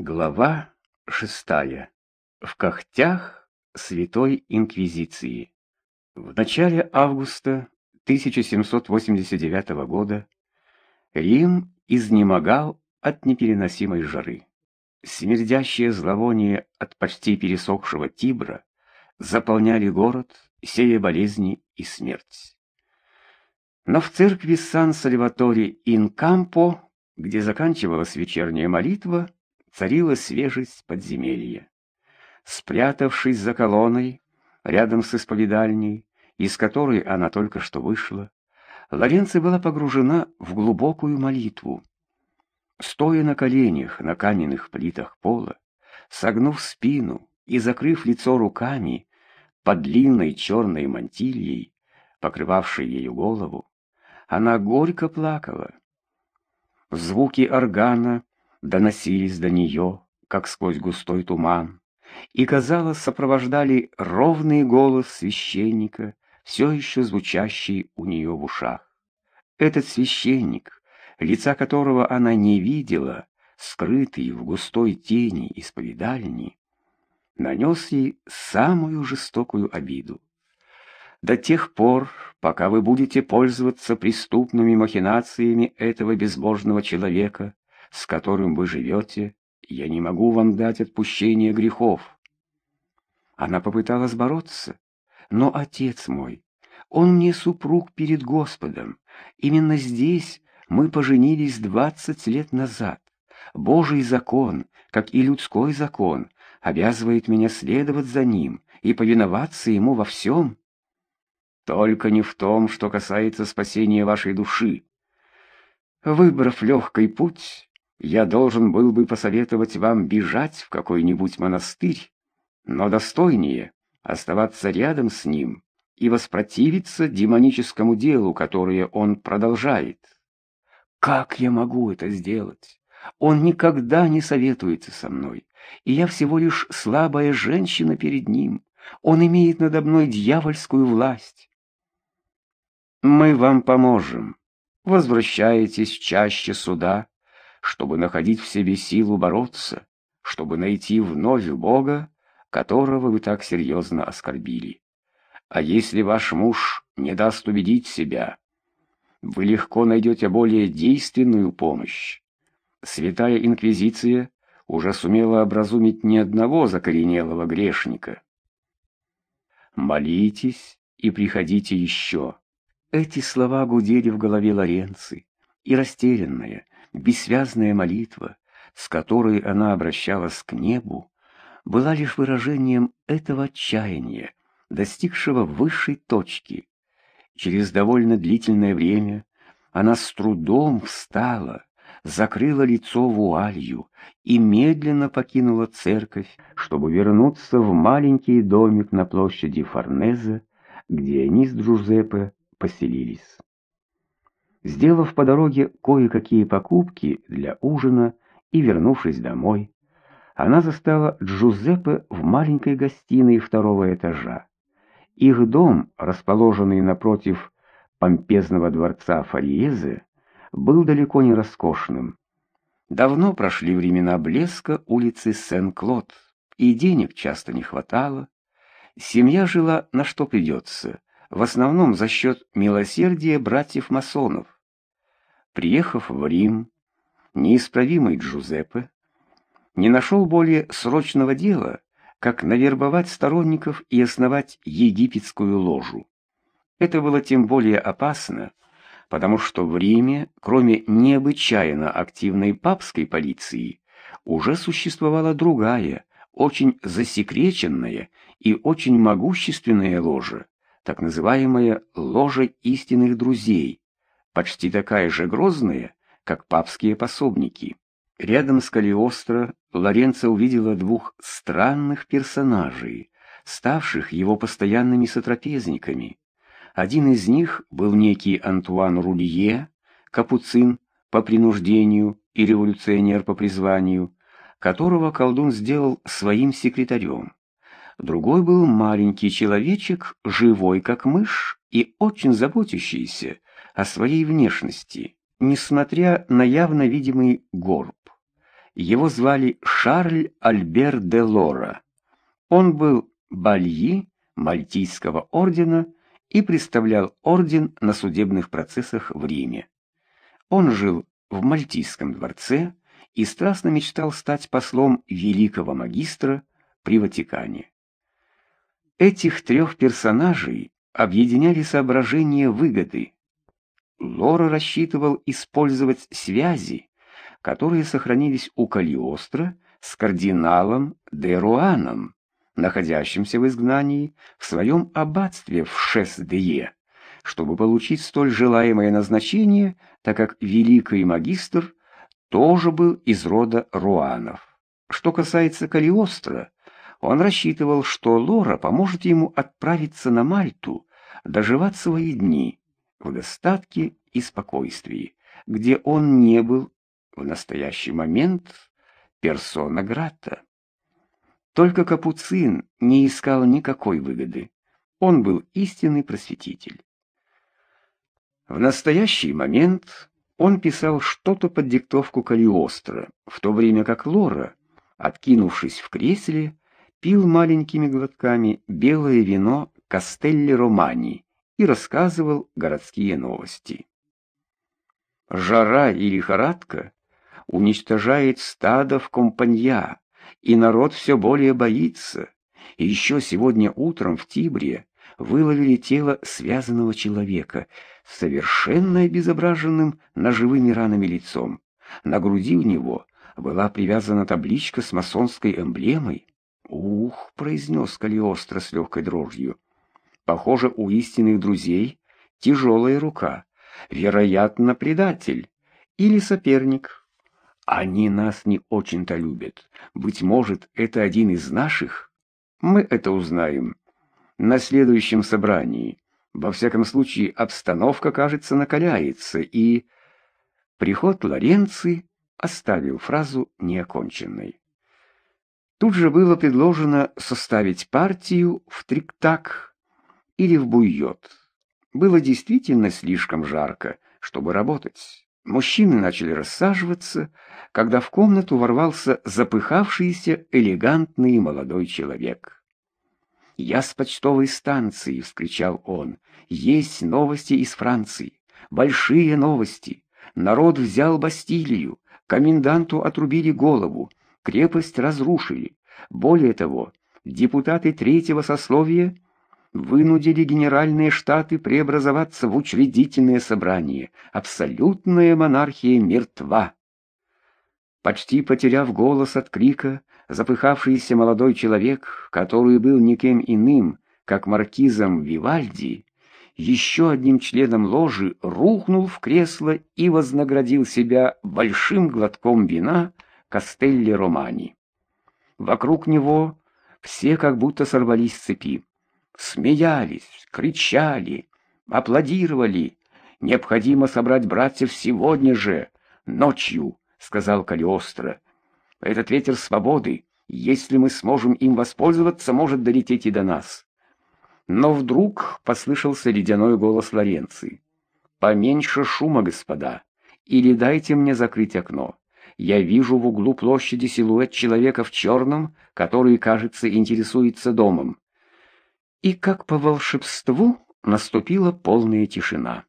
Глава шестая. В когтях Святой Инквизиции. В начале августа 1789 года Рим изнемогал от непереносимой жары. Смердящее зловоние от почти пересохшего Тибра заполняли город, сея болезни и смерть. Но в церкви Сан-Сальватори ин Кампо, где заканчивалась вечерняя молитва, царила свежесть подземелья. Спрятавшись за колонной, рядом с исповедальней, из которой она только что вышла, Лоренци была погружена в глубокую молитву. Стоя на коленях на каменных плитах пола, согнув спину и закрыв лицо руками под длинной черной мантильей, покрывавшей ее голову, она горько плакала. Звуки органа доносились до нее, как сквозь густой туман, и, казалось, сопровождали ровный голос священника, все еще звучащий у нее в ушах. Этот священник, лица которого она не видела, скрытый в густой тени исповедальни, нанес ей самую жестокую обиду. До тех пор, пока вы будете пользоваться преступными махинациями этого безбожного человека, с которым вы живете, я не могу вам дать отпущение грехов. Она попыталась бороться, но отец мой, он мне супруг перед Господом. Именно здесь мы поженились двадцать лет назад. Божий закон, как и людской закон, обязывает меня следовать за ним и повиноваться ему во всем. Только не в том, что касается спасения вашей души. Выбрав легкий путь, я должен был бы посоветовать вам бежать в какой-нибудь монастырь, но достойнее оставаться рядом с ним и воспротивиться демоническому делу, которое он продолжает. Как я могу это сделать? Он никогда не советуется со мной, и я всего лишь слабая женщина перед ним. Он имеет надо мной дьявольскую власть. Мы вам поможем. Возвращайтесь чаще сюда чтобы находить в себе силу бороться, чтобы найти вновь Бога, которого вы так серьезно оскорбили. А если ваш муж не даст убедить себя, вы легко найдете более действенную помощь. Святая Инквизиция уже сумела образумить ни одного закоренелого грешника. Молитесь и приходите еще. Эти слова гудели в голове Лоренци, и растерянная, бессвязная молитва, с которой она обращалась к небу, была лишь выражением этого отчаяния, достигшего высшей точки. Через довольно длительное время она с трудом встала, закрыла лицо вуалью и медленно покинула церковь, чтобы вернуться в маленький домик на площади Форнезе, где они с Джузеппе поселились. Сделав по дороге кое-какие покупки для ужина и вернувшись домой, она застала Джузеппе в маленькой гостиной второго этажа. Их дом, расположенный напротив помпезного дворца Фариезе, был далеко не роскошным. Давно прошли времена блеска улицы Сен-Клод, и денег часто не хватало. Семья жила на что придется, в основном за счет милосердия братьев-масонов. Приехав в Рим, неисправимый Джузеппе не нашел более срочного дела, как навербовать сторонников и основать египетскую ложу. Это было тем более опасно, потому что в Риме, кроме необычайно активной папской полиции, уже существовала другая, очень засекреченная и очень могущественная ложа, так называемая ложа истинных друзей, почти такая же грозная, как папские пособники. Рядом с Калиостро Лоренцо увидела двух странных персонажей, ставших его постоянными сотрапезниками. Один из них был некий Антуан Рулье, капуцин по принуждению и революционер по призванию, которого колдун сделал своим секретарем. Другой был маленький человечек, живой как мышь и очень заботящийся о своей внешности, несмотря на явно видимый горб. Его звали Шарль Альбер де Лора. Он был бальи Мальтийского ордена и представлял орден на судебных процессах в Риме. Он жил в Мальтийском дворце и страстно мечтал стать послом великого магистра при Ватикане. Этих трех персонажей объединяли соображения выгоды. Лора рассчитывал использовать связи, которые сохранились у Калиостро с кардиналом де Руаном, находящимся в изгнании в своем аббатстве в Шес-де-Е, чтобы получить столь желаемое назначение, так как великий магистр тоже был из рода Руанов. Что касается Калиостро, он рассчитывал, что Лора поможет ему отправиться на Мальту, доживать свои дни в достатке и спокойствии, где он не был в настоящий момент персона грата. Только Капуцин не искал никакой выгоды. Он был истинный просветитель. В настоящий момент он писал что-то под диктовку Калиостро, в то время как Лора, откинувшись в кресле, пил маленькими глотками белое вино Кастелли Романи и рассказывал городские новости. Жара и лихорадка уничтожает стадо в компанья, и народ все более боится. И еще сегодня утром в Тибре выловили тело связанного человека с совершенно обезображенным ножевыми ранами лицом. На груди у него была привязана табличка с масонской эмблемой. «Ух!» — произнес Калиостро с легкой дрожью. «Похоже, у истинных друзей тяжелая рука. Вероятно, предатель или соперник». Они нас не очень-то любят. Быть может, это один из наших? Мы это узнаем на следующем собрании. Во всяком случае, обстановка, кажется, накаляется, и... Приход Лоренци оставил фразу неоконченной. Тут же было предложено составить партию в триктак или в буйот. Было действительно слишком жарко, чтобы работать. Мужчины начали рассаживаться, когда в комнату ворвался запыхавшийся элегантный молодой человек. «Я с почтовой станции!» — вскричал он. «Есть новости из Франции! Большие новости! Народ взял Бастилию, коменданту отрубили голову, крепость разрушили. Более того, депутаты третьего сословия — вынудили генеральные штаты преобразоваться в учредительное собрание. Абсолютная монархия мертва. Почти потеряв голос от крика, запыхавшийся молодой человек, который был никем иным, как маркизом Вивальди, еще одним членом ложи рухнул в кресло и вознаградил себя большим глотком вина Кастелли Романи. Вокруг него все как будто сорвались с цепи смеялись, кричали, аплодировали. Необходимо собрать братьев сегодня же, ночью, сказал Калиостро. Этот ветер свободы, если мы сможем им воспользоваться, может долететь и до нас. Но вдруг послышался ледяной голос Лоренции. Поменьше шума, господа, или дайте мне закрыть окно. Я вижу в углу площади силуэт человека в черном, который, кажется, интересуется домом. И как по волшебству наступила полная тишина.